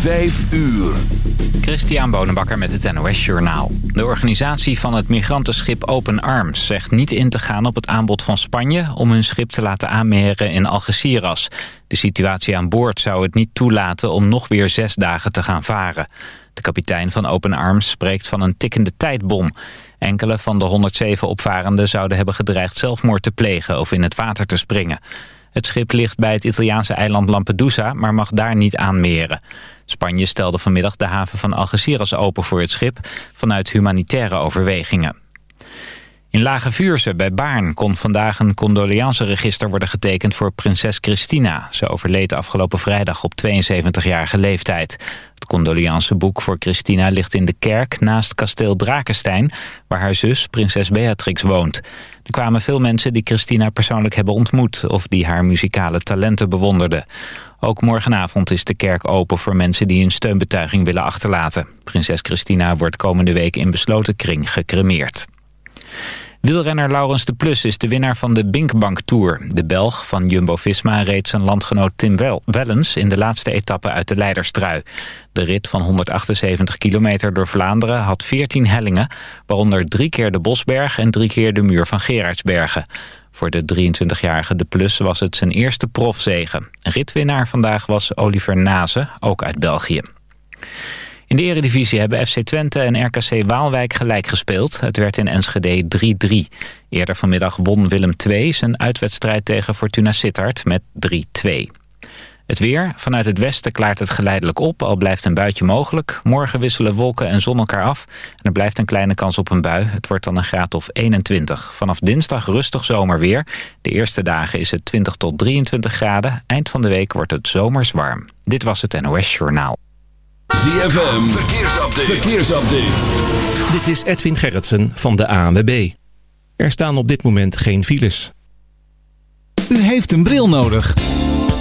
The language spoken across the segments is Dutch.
Vijf uur. Christian Bonenbakker met het NOS Journaal. De organisatie van het migrantenschip Open Arms zegt niet in te gaan op het aanbod van Spanje... om hun schip te laten aanmeren in Algeciras. De situatie aan boord zou het niet toelaten om nog weer zes dagen te gaan varen. De kapitein van Open Arms spreekt van een tikkende tijdbom. Enkele van de 107 opvarenden zouden hebben gedreigd zelfmoord te plegen... of in het water te springen. Het schip ligt bij het Italiaanse eiland Lampedusa, maar mag daar niet aanmeren. Spanje stelde vanmiddag de haven van Algeciras open voor het schip... vanuit humanitaire overwegingen. In Lage Vuurse bij Baarn kon vandaag een condoleanceregister worden getekend voor prinses Christina. Ze overleed afgelopen vrijdag op 72-jarige leeftijd. Het condoleanceboek voor Christina ligt in de kerk naast kasteel Drakenstein... waar haar zus, prinses Beatrix, woont. Er kwamen veel mensen die Christina persoonlijk hebben ontmoet... of die haar muzikale talenten bewonderden. Ook morgenavond is de kerk open voor mensen die een steunbetuiging willen achterlaten. Prinses Christina wordt komende week in besloten kring gecremeerd. Wielrenner Laurens de Plus is de winnaar van de Binkbank Tour. De Belg van Jumbo-Visma reed zijn landgenoot Tim Wellens... in de laatste etappe uit de Leiderstrui. De rit van 178 kilometer door Vlaanderen had 14 hellingen... waaronder drie keer de Bosberg en drie keer de muur van Gerardsbergen. Voor de 23-jarige De Plus was het zijn eerste profzegen. Ritwinnaar vandaag was Oliver Nase, ook uit België. In de eredivisie hebben FC Twente en RKC Waalwijk gelijk gespeeld. Het werd in Enschede 3-3. Eerder vanmiddag won Willem II zijn uitwedstrijd tegen Fortuna Sittard met 3-2. Het weer. Vanuit het westen klaart het geleidelijk op, al blijft een buitje mogelijk. Morgen wisselen wolken en zon elkaar af. En er blijft een kleine kans op een bui. Het wordt dan een graad of 21. Vanaf dinsdag rustig zomerweer. De eerste dagen is het 20 tot 23 graden. Eind van de week wordt het zomers warm. Dit was het NOS Journaal. ZFM. Verkeersupdate. Verkeersupdate. Dit is Edwin Gerritsen van de ANWB. Er staan op dit moment geen files. U heeft een bril nodig.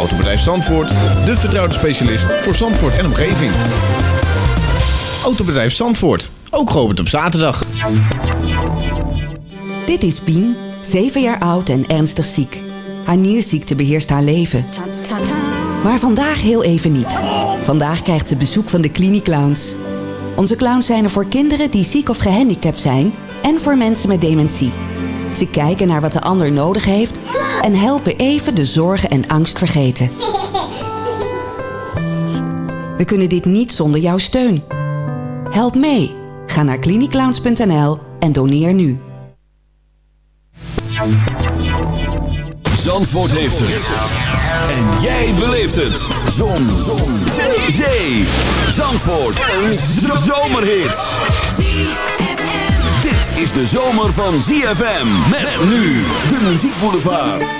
Autobedrijf Zandvoort, de vertrouwde specialist voor Zandvoort en omgeving. Autobedrijf Zandvoort, ook geopend op zaterdag. Dit is Pien, 7 jaar oud en ernstig ziek. Haar nierziekte beheerst haar leven. Maar vandaag heel even niet. Vandaag krijgt ze bezoek van de Cliniclowns. Onze clowns zijn er voor kinderen die ziek of gehandicapt zijn... en voor mensen met dementie. Ze kijken naar wat de ander nodig heeft... en helpen even de zorgen en angst vergeten. We kunnen dit niet zonder jouw steun. Help mee. Ga naar cliniclowns.nl en doneer nu. Zandvoort heeft het. En jij beleeft het. Zon. Zon. Zee. Zee. Zandvoort. Een zomerhit. Is de zomer van ZFM. Met nu de muziekboulevard.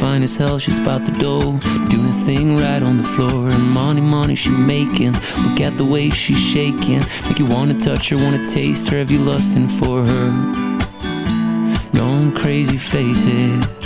fine as hell, she's about the dough. Doing a thing right on the floor And money, money she making. Look at the way she's shaking. Make you wanna touch her, wanna taste her. Have you lusting for her? Going crazy, face it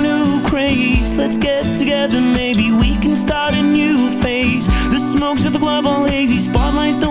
craze Let's get together, maybe we can start a new phase. The smoke's got the club all hazy Spotlights don't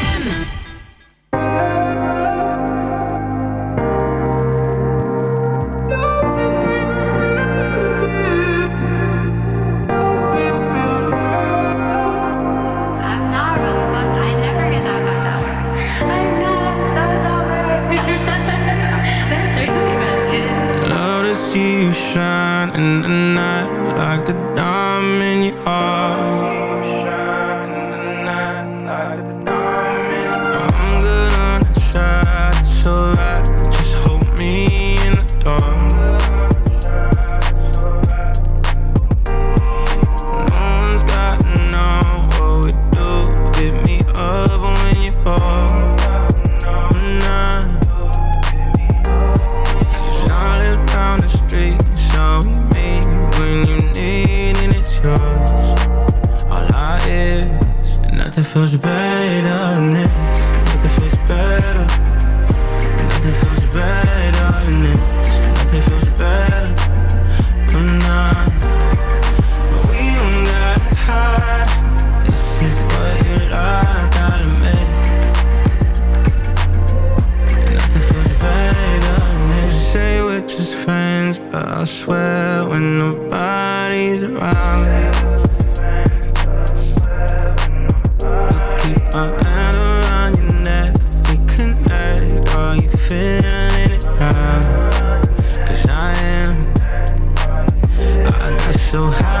so high.